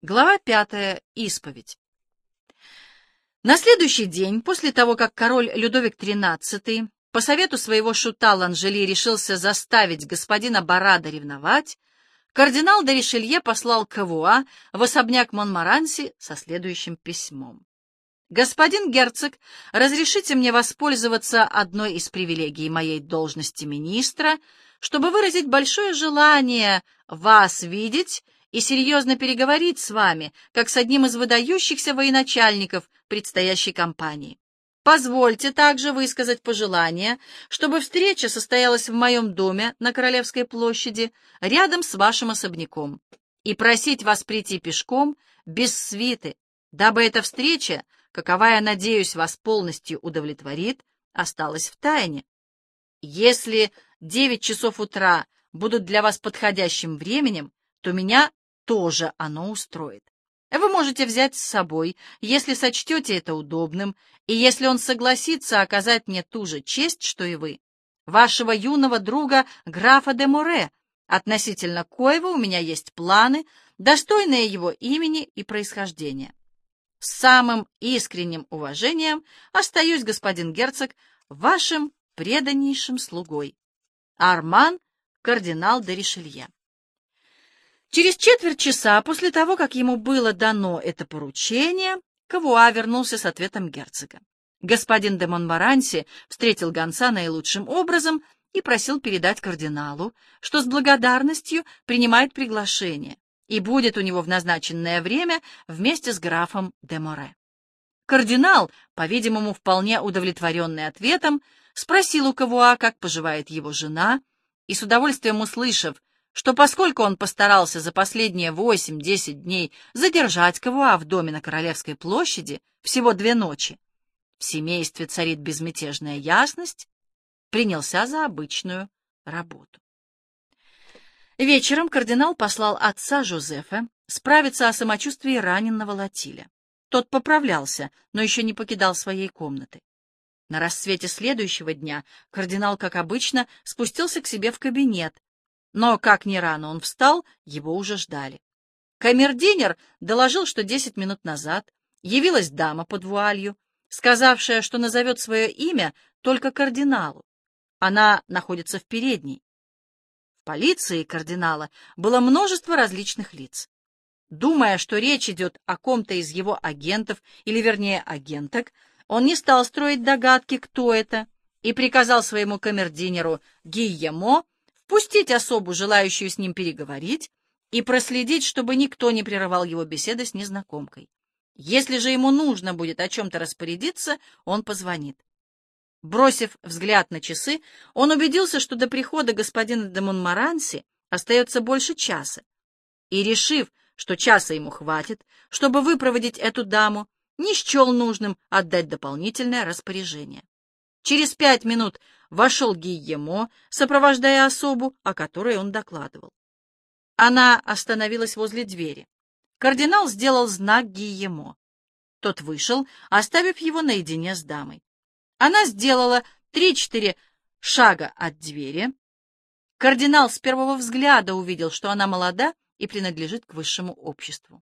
Глава пятая. Исповедь. На следующий день, после того, как король Людовик XIII по совету своего шута Ланжели решился заставить господина Барада ревновать, кардинал де Ришелье послал Кавуа в особняк Монмаранси со следующим письмом. «Господин герцог, разрешите мне воспользоваться одной из привилегий моей должности министра, чтобы выразить большое желание вас видеть и серьезно переговорить с вами, как с одним из выдающихся военачальников предстоящей кампании. Позвольте также высказать пожелание, чтобы встреча состоялась в моем доме на Королевской площади, рядом с вашим особняком, и просить вас прийти пешком, без свиты, дабы эта встреча, какова я надеюсь, вас полностью удовлетворит, осталась в тайне. Если девять часов утра будут для вас подходящим временем, то меня тоже оно устроит. Вы можете взять с собой, если сочтете это удобным, и если он согласится оказать мне ту же честь, что и вы, вашего юного друга графа де Море, относительно коего у меня есть планы, достойные его имени и происхождения. С самым искренним уважением остаюсь, господин герцог, вашим преданнейшим слугой. Арман, кардинал де Ришелье. Через четверть часа после того, как ему было дано это поручение, Кавуа вернулся с ответом герцога. Господин де Монмаранси встретил гонца наилучшим образом и просил передать кардиналу, что с благодарностью принимает приглашение и будет у него в назначенное время вместе с графом де Море. Кардинал, по-видимому, вполне удовлетворенный ответом, спросил у Кавуа, как поживает его жена, и с удовольствием услышав, что поскольку он постарался за последние восемь-десять дней задержать Кавуа в доме на Королевской площади всего две ночи, в семействе царит безмятежная ясность, принялся за обычную работу. Вечером кардинал послал отца Жозефа справиться о самочувствии раненого Латиля. Тот поправлялся, но еще не покидал своей комнаты. На рассвете следующего дня кардинал, как обычно, спустился к себе в кабинет, но, как ни рано он встал, его уже ждали. Камердинер доложил, что десять минут назад явилась дама под вуалью, сказавшая, что назовет свое имя только кардиналу. Она находится в передней. В полиции кардинала было множество различных лиц. Думая, что речь идет о ком-то из его агентов, или вернее агенток, он не стал строить догадки, кто это, и приказал своему камердинеру Гийемо пустить особу, желающую с ним переговорить, и проследить, чтобы никто не прерывал его беседы с незнакомкой. Если же ему нужно будет о чем-то распорядиться, он позвонит. Бросив взгляд на часы, он убедился, что до прихода господина де Монмаранси остается больше часа, и, решив, что часа ему хватит, чтобы выпроводить эту даму, не счел нужным отдать дополнительное распоряжение. Через пять минут вошел Гийемо, сопровождая особу, о которой он докладывал. Она остановилась возле двери. Кардинал сделал знак Гийемо. Тот вышел, оставив его наедине с дамой. Она сделала три-четыре шага от двери. Кардинал с первого взгляда увидел, что она молода и принадлежит к высшему обществу.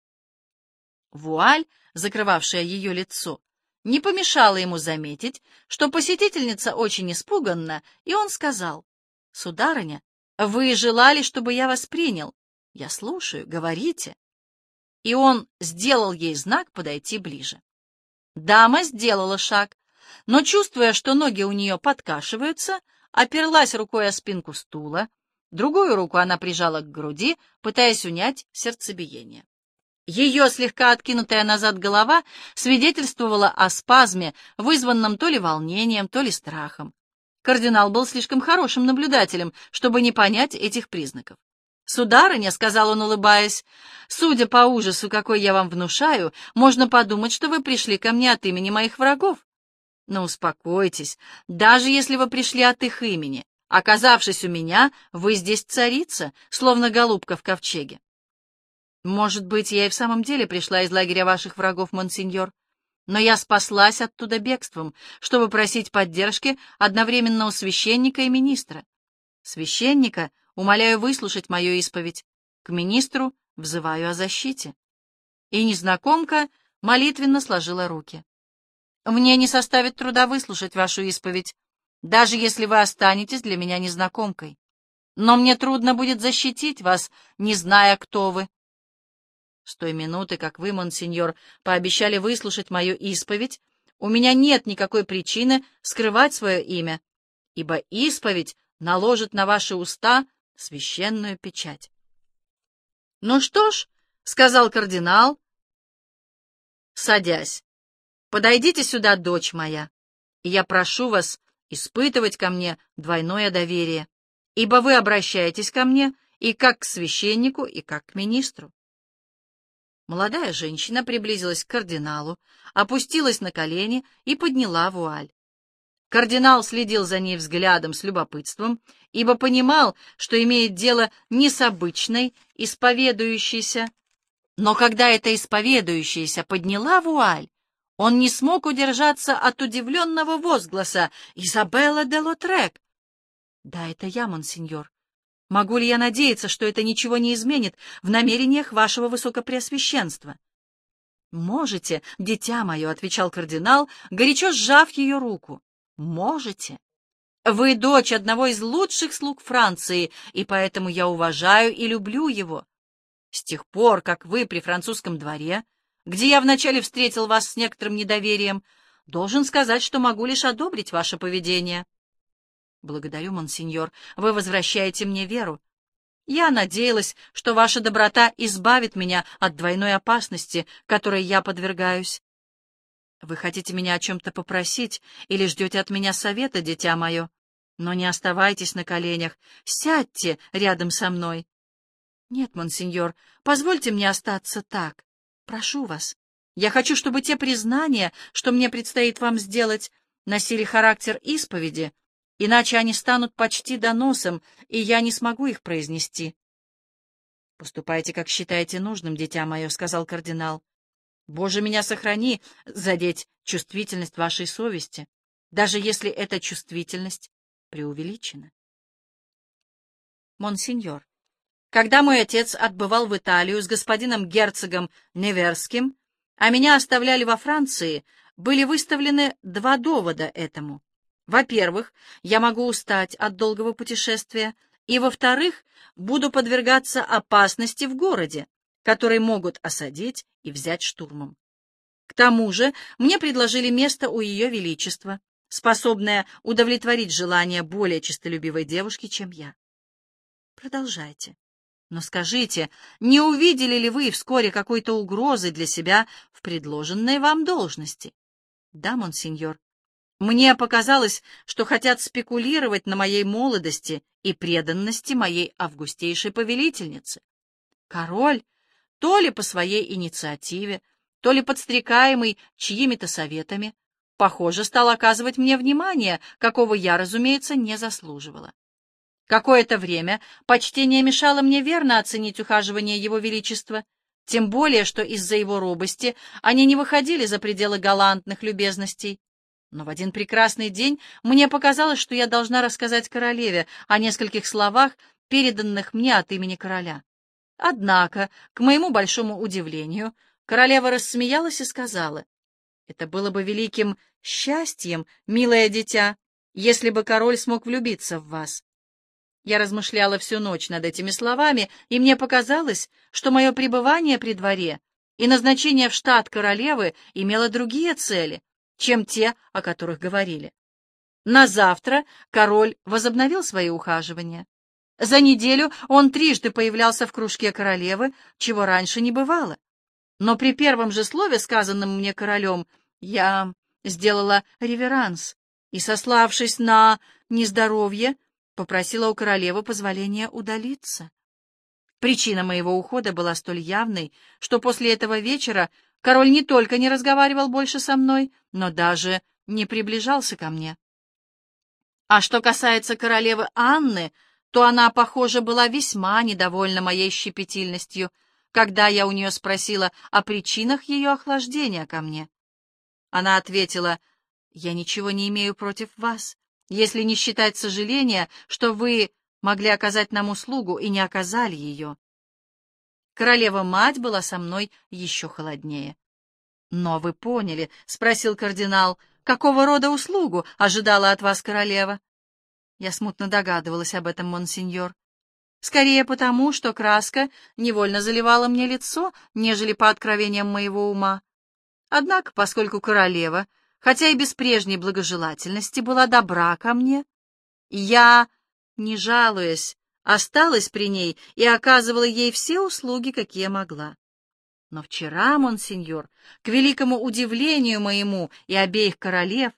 Вуаль, закрывавшая ее лицо, не помешало ему заметить, что посетительница очень испуганна, и он сказал, «Сударыня, вы желали, чтобы я вас принял. Я слушаю, говорите». И он сделал ей знак подойти ближе. Дама сделала шаг, но, чувствуя, что ноги у нее подкашиваются, оперлась рукой о спинку стула, другую руку она прижала к груди, пытаясь унять сердцебиение. Ее слегка откинутая назад голова свидетельствовала о спазме, вызванном то ли волнением, то ли страхом. Кардинал был слишком хорошим наблюдателем, чтобы не понять этих признаков. «Сударыня», — сказал он, улыбаясь, — «судя по ужасу, какой я вам внушаю, можно подумать, что вы пришли ко мне от имени моих врагов. Но успокойтесь, даже если вы пришли от их имени, оказавшись у меня, вы здесь царица, словно голубка в ковчеге. Может быть, я и в самом деле пришла из лагеря ваших врагов, монсеньор, но я спаслась оттуда бегством, чтобы просить поддержки одновременно у священника и министра. Священника умоляю выслушать мою исповедь, к министру взываю о защите. И незнакомка молитвенно сложила руки. «Мне не составит труда выслушать вашу исповедь, даже если вы останетесь для меня незнакомкой. Но мне трудно будет защитить вас, не зная, кто вы». С той минуты, как вы, монсеньор, пообещали выслушать мою исповедь, у меня нет никакой причины скрывать свое имя, ибо исповедь наложит на ваши уста священную печать. — Ну что ж, — сказал кардинал, садясь, — подойдите сюда, дочь моя, и я прошу вас испытывать ко мне двойное доверие, ибо вы обращаетесь ко мне и как к священнику, и как к министру. Молодая женщина приблизилась к кардиналу, опустилась на колени и подняла вуаль. Кардинал следил за ней взглядом с любопытством, ибо понимал, что имеет дело не с обычной исповедующейся. Но когда эта исповедующаяся подняла вуаль, он не смог удержаться от удивленного возгласа «Изабелла де Лотрек!» «Да, это я, монсеньор. Могу ли я надеяться, что это ничего не изменит в намерениях вашего высокопреосвященства?» «Можете, дитя мое», — отвечал кардинал, горячо сжав ее руку. «Можете. Вы дочь одного из лучших слуг Франции, и поэтому я уважаю и люблю его. С тех пор, как вы при французском дворе, где я вначале встретил вас с некоторым недоверием, должен сказать, что могу лишь одобрить ваше поведение». Благодарю, монсеньор, вы возвращаете мне веру. Я надеялась, что ваша доброта избавит меня от двойной опасности, которой я подвергаюсь. Вы хотите меня о чем-то попросить или ждете от меня совета, дитя мое? Но не оставайтесь на коленях, сядьте рядом со мной. Нет, монсеньор, позвольте мне остаться так. Прошу вас. Я хочу, чтобы те признания, что мне предстоит вам сделать, носили характер исповеди, иначе они станут почти доносом, и я не смогу их произнести. — Поступайте, как считаете нужным, дитя мое, — сказал кардинал. — Боже, меня сохрани задеть чувствительность вашей совести, даже если эта чувствительность преувеличена. Монсеньор, когда мой отец отбывал в Италию с господином герцогом Неверским, а меня оставляли во Франции, были выставлены два довода этому. Во-первых, я могу устать от долгого путешествия, и, во-вторых, буду подвергаться опасности в городе, который могут осадить и взять штурмом. К тому же мне предложили место у Ее Величества, способное удовлетворить желания более честолюбивой девушки, чем я. Продолжайте. Но скажите, не увидели ли вы вскоре какой-то угрозы для себя в предложенной вам должности? Да, монсеньор, мне показалось, что хотят спекулировать на моей молодости и преданности моей августейшей повелительнице. Король, то ли по своей инициативе, то ли подстрекаемый чьими-то советами, похоже, стал оказывать мне внимание, какого я, разумеется, не заслуживала. Какое-то время почтение мешало мне верно оценить ухаживание Его Величества, тем более, что из-за его робости они не выходили за пределы галантных любезностей. Но в один прекрасный день мне показалось, что я должна рассказать королеве о нескольких словах, переданных мне от имени короля. Однако, к моему большому удивлению, королева рассмеялась и сказала, «Это было бы великим счастьем, милое дитя, если бы король смог влюбиться в вас». Я размышляла всю ночь над этими словами, и мне показалось, что мое пребывание при дворе и назначение в штат королевы имело другие цели, чем те, о которых говорили. На завтра король возобновил свои ухаживания. За неделю он трижды появлялся в кружке королевы, чего раньше не бывало. Но при первом же слове, сказанном мне королем, я сделала реверанс и, сославшись на нездоровье, попросила у королевы позволения удалиться. Причина моего ухода была столь явной, что после этого вечера Король не только не разговаривал больше со мной, но даже не приближался ко мне. А что касается королевы Анны, то она, похоже, была весьма недовольна моей щепетильностью, когда я у нее спросила о причинах ее охлаждения ко мне. Она ответила, «Я ничего не имею против вас, если не считать сожаления, что вы могли оказать нам услугу и не оказали ее. Королева-мать была со мной еще холоднее. «Но вы поняли», — спросил кардинал, — «какого рода услугу ожидала от вас королева?» Я смутно догадывалась об этом, монсеньор. Скорее потому, что краска невольно заливала мне лицо, нежели по откровениям моего ума. Однако, поскольку королева, хотя и без прежней благожелательности, была добра ко мне, я, не жалуясь, осталась при ней и оказывала ей все услуги, какие могла. Но вчера, монсеньор, к великому удивлению моему и обеих королев,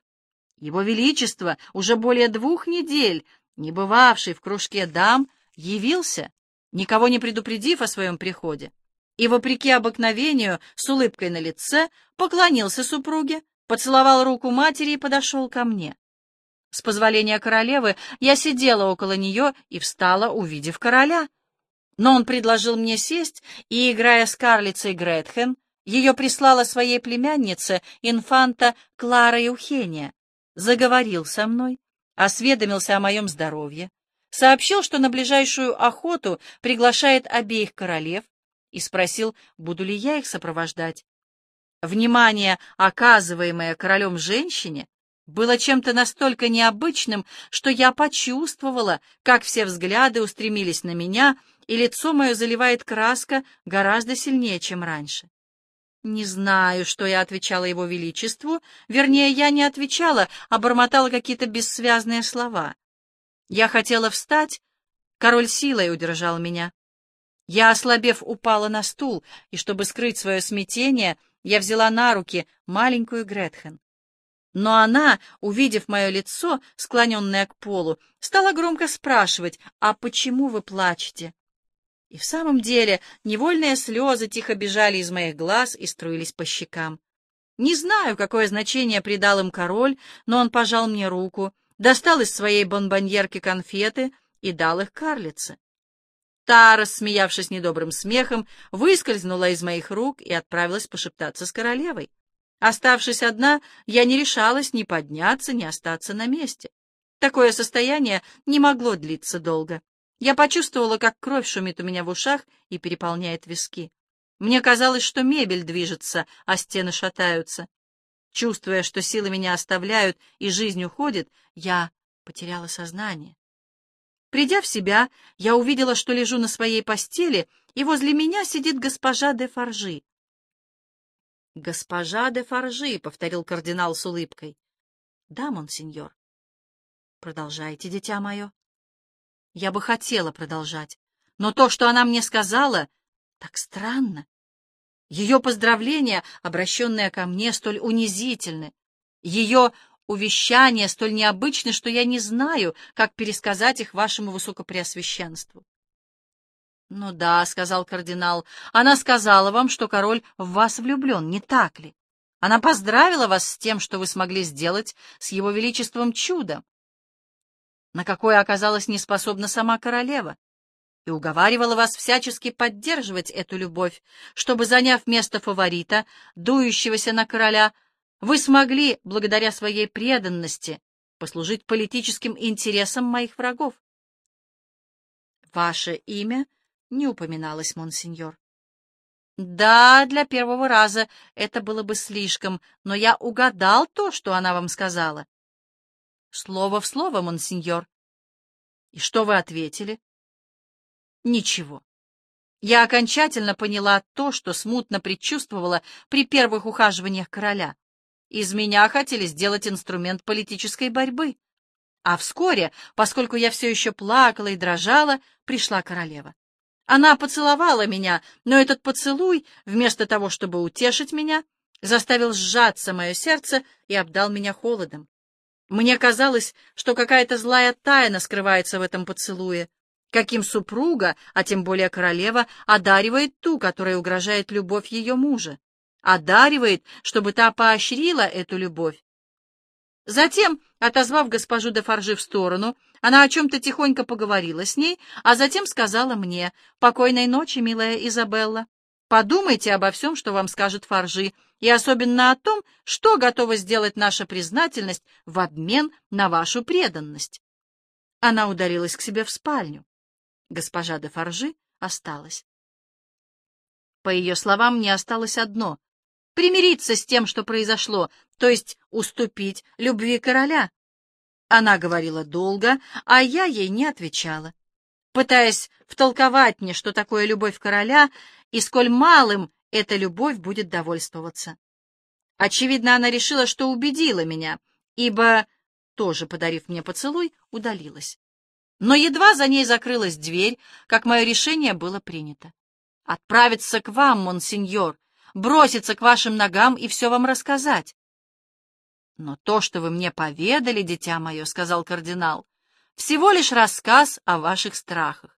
его Величество, уже более двух недель, не бывавший в кружке дам, явился, никого не предупредив о своем приходе, и, вопреки обыкновению, с улыбкой на лице, поклонился супруге, поцеловал руку матери и подошел ко мне. С позволения королевы я сидела около нее и встала, увидев короля. Но он предложил мне сесть, и, играя с карлицей Гретхен, ее прислала своей племяннице, инфанта Клара Евхения, заговорил со мной, осведомился о моем здоровье, сообщил, что на ближайшую охоту приглашает обеих королев, и спросил, буду ли я их сопровождать. Внимание, оказываемое королем женщине, было чем-то настолько необычным, что я почувствовала, как все взгляды устремились на меня, и лицо мое заливает краска гораздо сильнее, чем раньше. Не знаю, что я отвечала его величеству, вернее, я не отвечала, а бормотала какие-то бессвязные слова. Я хотела встать, король силой удержал меня. Я, ослабев, упала на стул, и, чтобы скрыть свое смятение, я взяла на руки маленькую Гретхен. Но она, увидев мое лицо, склоненное к полу, стала громко спрашивать, «А почему вы плачете?» И в самом деле невольные слезы тихо бежали из моих глаз и струились по щекам. Не знаю, какое значение придал им король, но он пожал мне руку, достал из своей бонбоньерки конфеты и дал их карлице. Та, рассмеявшись недобрым смехом, выскользнула из моих рук и отправилась пошептаться с королевой. Оставшись одна, я не решалась ни подняться, ни остаться на месте. Такое состояние не могло длиться долго. Я почувствовала, как кровь шумит у меня в ушах и переполняет виски. Мне казалось, что мебель движется, а стены шатаются. Чувствуя, что силы меня оставляют и жизнь уходит, я потеряла сознание. Придя в себя, я увидела, что лежу на своей постели, и возле меня сидит госпожа де Фаржи. «Госпожа де Фаржи», — повторил кардинал с улыбкой. «Да, монсеньор». «Продолжайте, дитя мое». Я бы хотела продолжать, но то, что она мне сказала, так странно. Ее поздравления, обращенные ко мне, столь унизительны. Ее увещания столь необычны, что я не знаю, как пересказать их вашему высокопреосвященству. «Ну да», — сказал кардинал, — «она сказала вам, что король в вас влюблен, не так ли? Она поздравила вас с тем, что вы смогли сделать с его величеством чудом, на какое оказалась неспособна сама королева, и уговаривала вас всячески поддерживать эту любовь, чтобы, заняв место фаворита, дующегося на короля, вы смогли, благодаря своей преданности, послужить политическим интересам моих врагов. Ваше имя — не упоминалось, монсеньор. Да, для первого раза это было бы слишком, но я угадал то, что она вам сказала. Слово в слово, монсеньор. И что вы ответили? Ничего. Я окончательно поняла то, что смутно предчувствовала при первых ухаживаниях короля. Из меня хотели сделать инструмент политической борьбы. А вскоре, поскольку я все еще плакала и дрожала, пришла королева. Она поцеловала меня, но этот поцелуй, вместо того, чтобы утешить меня, заставил сжаться мое сердце и обдал меня холодом. Мне казалось, что какая-то злая тайна скрывается в этом поцелуе, каким супруга, а тем более королева, одаривает ту, которая угрожает любовь ее мужа, одаривает, чтобы та поощрила эту любовь. Затем, отозвав госпожу де Фаржи в сторону, она о чем-то тихонько поговорила с ней, а затем сказала мне, «Покойной ночи, милая Изабелла. Подумайте обо всем, что вам скажет Фаржи, и особенно о том, что готова сделать наша признательность в обмен на вашу преданность». Она удалилась к себе в спальню. Госпожа де Фаржи осталась. По ее словам, мне осталось одно — примириться с тем, что произошло, то есть уступить любви короля. Она говорила долго, а я ей не отвечала, пытаясь втолковать мне, что такое любовь короля и сколь малым эта любовь будет довольствоваться. Очевидно, она решила, что убедила меня, ибо, тоже подарив мне поцелуй, удалилась. Но едва за ней закрылась дверь, как мое решение было принято. Отправиться к вам, монсеньор, броситься к вашим ногам и все вам рассказать. Но то, что вы мне поведали, дитя мое, — сказал кардинал, — всего лишь рассказ о ваших страхах.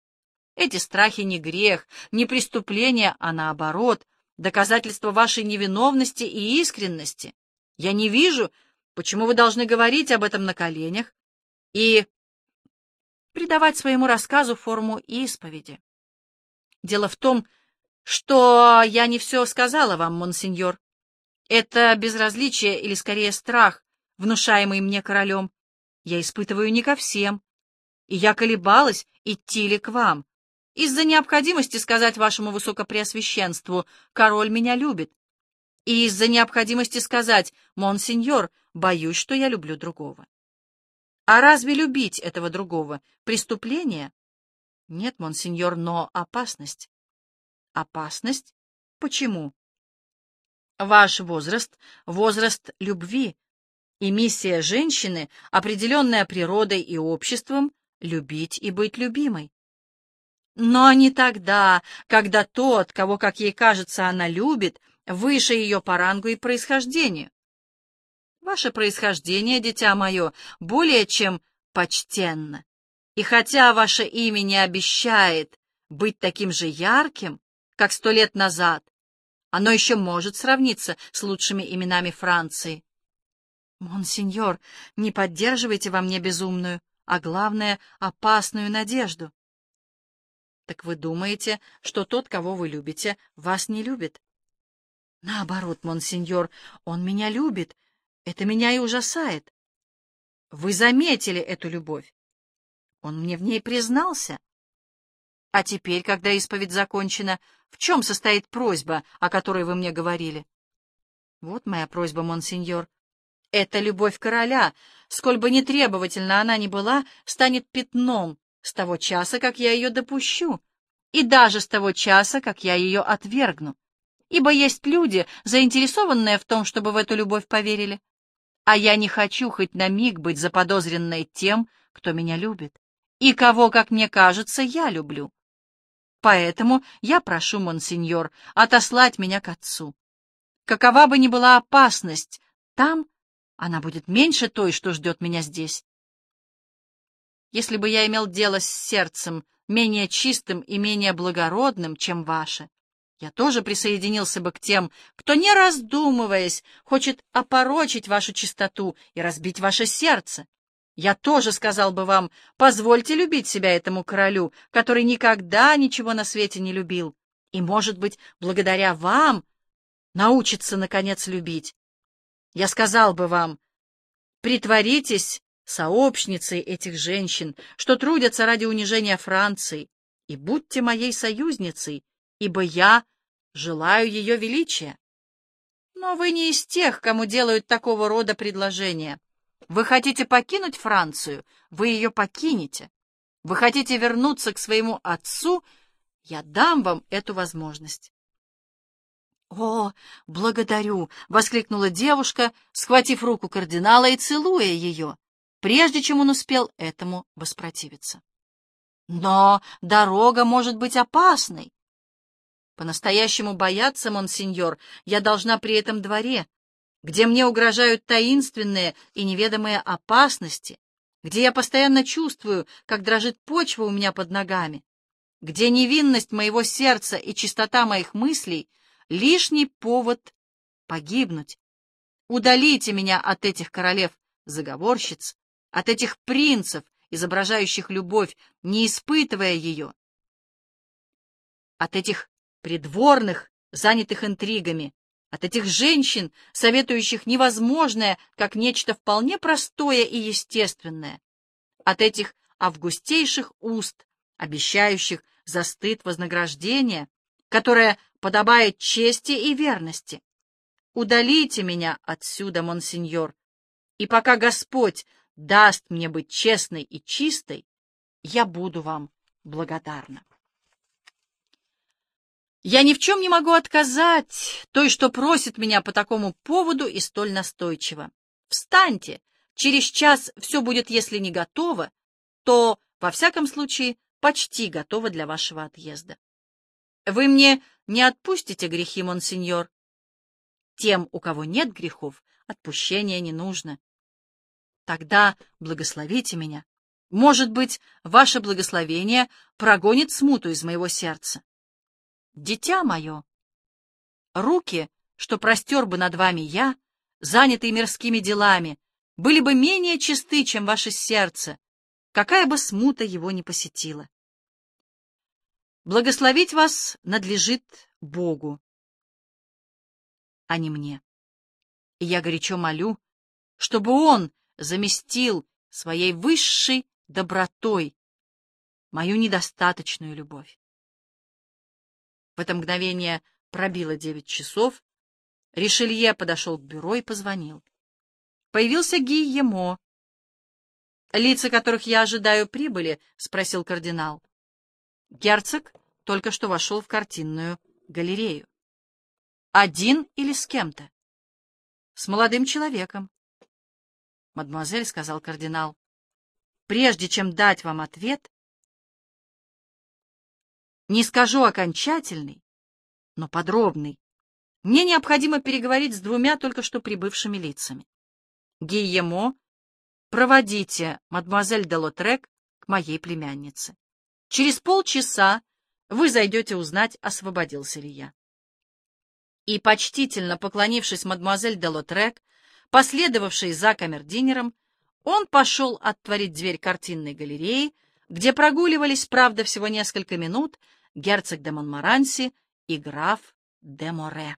Эти страхи не грех, не преступление, а наоборот, доказательство вашей невиновности и искренности. Я не вижу, почему вы должны говорить об этом на коленях и придавать своему рассказу форму исповеди. Дело в том, что я не все сказала вам, монсеньор. Это безразличие или, скорее, страх, внушаемый мне королем, я испытываю не ко всем, и я колебалась, идти ли к вам. Из-за необходимости сказать вашему высокопреосвященству «Король меня любит», и из-за необходимости сказать «Монсеньор, боюсь, что я люблю другого». А разве любить этого другого — преступление? Нет, монсеньор, но опасность. Опасность? Почему? Ваш возраст — возраст любви, и миссия женщины, определенная природой и обществом, любить и быть любимой. Но не тогда, когда тот, кого, как ей кажется, она любит, выше ее по рангу и происхождению. Ваше происхождение, дитя мое, более чем почтенно. И хотя ваше имя не обещает быть таким же ярким, как сто лет назад, оно еще может сравниться с лучшими именами Франции. Монсеньор, не поддерживайте во мне безумную, а главное, опасную надежду. Так вы думаете, что тот, кого вы любите, вас не любит? Наоборот, монсеньор, он меня любит, это меня и ужасает. Вы заметили эту любовь. Он мне в ней признался. А теперь, когда исповедь закончена, в чем состоит просьба, о которой вы мне говорили? Вот моя просьба, монсеньор. Эта любовь короля, сколь бы не требовательна она ни была, станет пятном с того часа, как я ее допущу, и даже с того часа, как я ее отвергну. Ибо есть люди, заинтересованные в том, чтобы в эту любовь поверили а я не хочу хоть на миг быть заподозренной тем, кто меня любит, и кого, как мне кажется, я люблю. Поэтому я прошу, монсеньор, отослать меня к отцу. Какова бы ни была опасность, там она будет меньше той, что ждет меня здесь. Если бы я имел дело с сердцем менее чистым и менее благородным, чем ваше, я тоже присоединился бы к тем, кто, не раздумываясь, хочет опорочить вашу чистоту и разбить ваше сердце. Я тоже сказал бы вам, позвольте любить себя этому королю, который никогда ничего на свете не любил, и, может быть, благодаря вам научится, наконец, любить. Я сказал бы вам, притворитесь сообщницей этих женщин, что трудятся ради унижения Франции, и будьте моей союзницей, ибо я желаю ее величия. Но вы не из тех, кому делают такого рода предложения. Вы хотите покинуть Францию, вы ее покинете. Вы хотите вернуться к своему отцу, я дам вам эту возможность. «О, благодарю!» — воскликнула девушка, схватив руку кардинала и целуя ее, прежде чем он успел этому воспротивиться. «Но дорога может быть опасной. По-настоящему бояться, монсеньор, я должна при этом дворе, где мне угрожают таинственные и неведомые опасности, где я постоянно чувствую, как дрожит почва у меня под ногами, где невинность моего сердца и чистота моих мыслей — лишний повод погибнуть. Удалите меня от этих королев-заговорщиц, от этих принцев, изображающих любовь, не испытывая ее, от этих придворных, занятых интригами, от этих женщин, советующих невозможное, как нечто вполне простое и естественное, от этих августейших уст, обещающих за стыд вознаграждение, которое подобает чести и верности. Удалите меня отсюда, монсеньор, и пока Господь даст мне быть честной и чистой, я буду вам благодарна. Я ни в чем не могу отказать той, что просит меня по такому поводу и столь настойчиво. Встаньте, через час все будет, если не готово, то, во всяком случае, почти готово для вашего отъезда. Вы мне не отпустите грехи, монсеньор. Тем, у кого нет грехов, отпущения не нужно. Тогда благословите меня. Может быть, ваше благословение прогонит смуту из моего сердца. Дитя мое, руки, что простер бы над вами я, занятые мирскими делами, были бы менее чисты, чем ваше сердце, какая бы смута его не посетила. Благословить вас надлежит Богу, а не мне. И я горячо молю, чтобы Он заместил своей высшей добротой мою недостаточную любовь. В это мгновение пробило девять часов. Ришелье подошел к бюро и позвонил. Появился Гийемо. «Лица, которых я ожидаю, прибыли?» — спросил кардинал. Герцог только что вошел в картинную галерею. «Один или с кем-то?» «С молодым человеком». «Мадемуазель», — сказал кардинал, — «прежде чем дать вам ответ, не скажу окончательный, но подробный. Мне необходимо переговорить с двумя только что прибывшими лицами. Гийемо, проводите мадемуазель де Лотрек к моей племяннице. Через полчаса вы зайдете узнать, освободился ли я. И, почтительно поклонившись мадемуазель де Лотрек, последовавшей за камердинером, он пошел отворить дверь картинной галереи, где прогуливались, правда, всего несколько минут, герцог де Монмаранси и граф де Море.